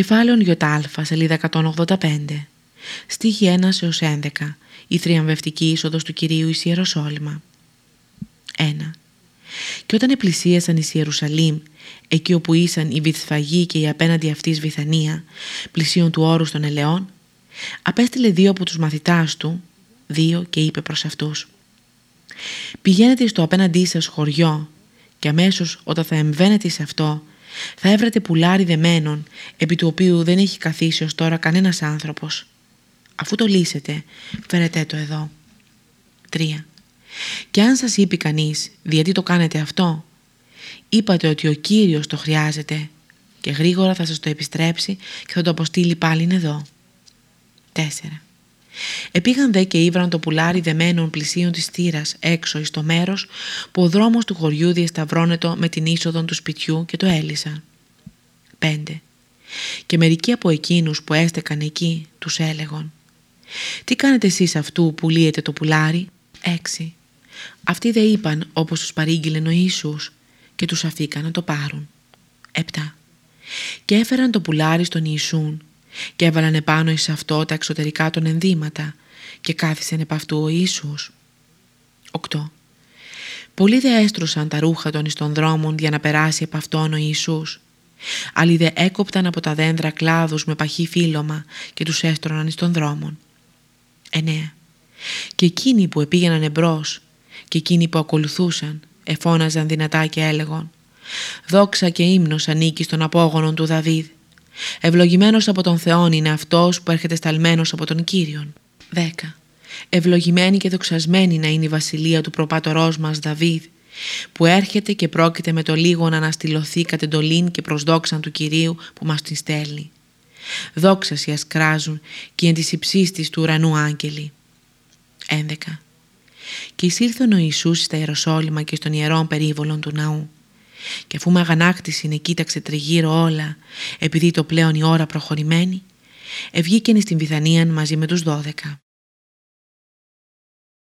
Κεφάλαιο ΙΑ, σελίδα 185. Στίχη 1 έως 11. Η θριαμβευτική είσοδος του Κυρίου εις Ιεροσόλυμα. 1. Και όταν επλησίασαν εις Ιερουσαλήμ, εκεί όπου ήσαν η Βυθφαγή και η απέναντι αυτής Βυθανία, πλησίον του όρους των ελαιών, απέστειλε δύο από τους μαθητάς του, δύο και είπε προς αυτούς «Πηγαίνετε στο απέναντί σας χωριό και αμέσως όταν θα εμβαίνετε σε αυτό θα έβρετε πουλάρι δεμένον επί του οποίου δεν έχει καθίσει ως τώρα κανένας άνθρωπος. Αφού το λύσετε, φέρετε το εδώ. 3. Και αν σας είπε κανείς, γιατί το κάνετε αυτό, είπατε ότι ο Κύριος το χρειάζεται και γρήγορα θα σας το επιστρέψει και θα το αποστείλει πάλι εδώ. 4. Επήγαν δε και ήβραν το πουλάρι δεμένων πλησίων της θύρας έξω εις το μέρος που ο δρόμος του χωριού διασταυρώνετο με την είσοδο του σπιτιού και το έλυσαν. 5. Και μερικοί από εκείνους που έστεκαν εκεί τους έλεγαν «Τι κάνετε εσείς αυτού που λύετε το πουλάρι» 6. Αυτοί δε είπαν όπως τους παρήγγειλε ο Ιησούς και τους αφήκαν να το πάρουν. 7. Και έφεραν το πουλάρι στον Ιησούν και έβαλαν επάνω εις αυτό τα εξωτερικά των ενδύματα και κάθισαν επ' αυτού ο Ιησούς. 8. Πολλοί δε έστρωσαν τα ρούχα των εις των δρόμων για να περάσει επ' αυτόν ο Ιησούς. Άλλοι δε έκοπταν από τα δέντρα κλάδους με παχύ φύλλωμα και τους έστρωναν εις των δρόμων. 9. Και εκείνοι που επήγαιναν εμπρός και εκείνοι που ακολουθούσαν εφώναζαν δυνατά και έλεγον «Δόξα και ύμνος ανήκει στον απόγονον του Δαβίδ». Ευλογημένος από τον Θεόν είναι αυτός που έρχεται σταλμένος από τον Κύριον. 10. Ευλογημένη και δοξασμένη να είναι η βασιλεία του προπάτορός μας Δαβίδ, που έρχεται και πρόκειται με το λίγο να αναστηλωθεί κατ' εντολήν και προσδόξαν του Κυρίου που μας την στέλνει. Δόξαση ας κράζουν και εν της υψίστης του ουρανού άγγελοι. 11. Και εισήλθον ο Ιησούς στα Ιεροσόλυμα και στον ιερόν περίβολον του ναού και αφού με αγανάκτηση κοίταξε τριγύρω όλα επειδή το πλέον η ώρα προχωρημένη, ευγήκεν στην Βυθανία μαζί με τους δώδεκα.